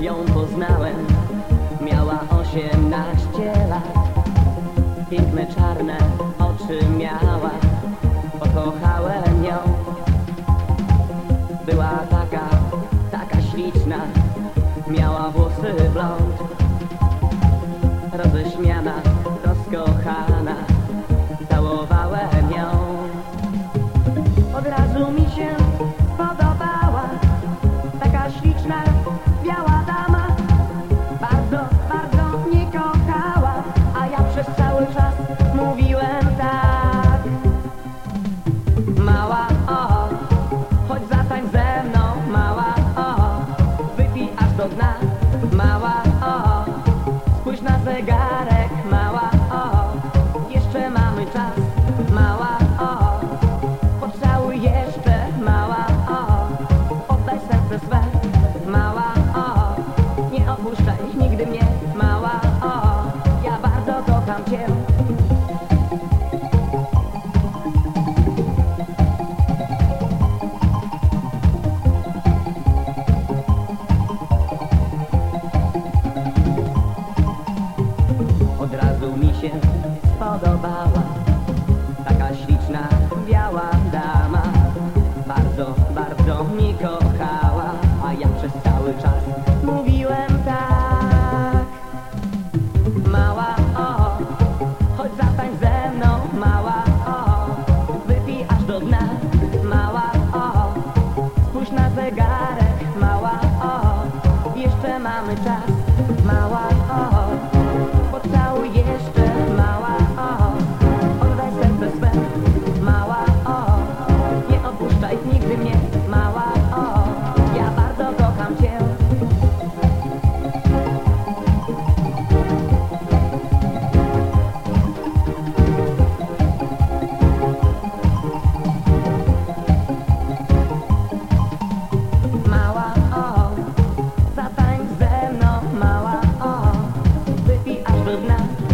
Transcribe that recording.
ją poznałem. Miała osiemnaście lat. Piękne czarne oczy miała. Pokochałem ją. Była taka, taka śliczna. Miała włosy blond. Roześmiana, rozkochana. Mała o, choć zatań ze mną, mała o, wypij aż do dna, mała o, spójrz na zegarek, mała o, jeszcze mamy czas, mała o, potrzałuj jeszcze, mała o, oddaj serce swe, mała o, nie opuszczaj nigdy mnie. się spodobała. Taka śliczna, biała dama Bardzo, bardzo mi kochała. A ja przez cały czas mówiłem tak. Mała, o, chodź zatań ze mną Mała, o, wypij aż do dna. Mała, o, spójrz na zegarek. Mała, o, jeszcze mamy czas. Mała, o, pocałuj Hola.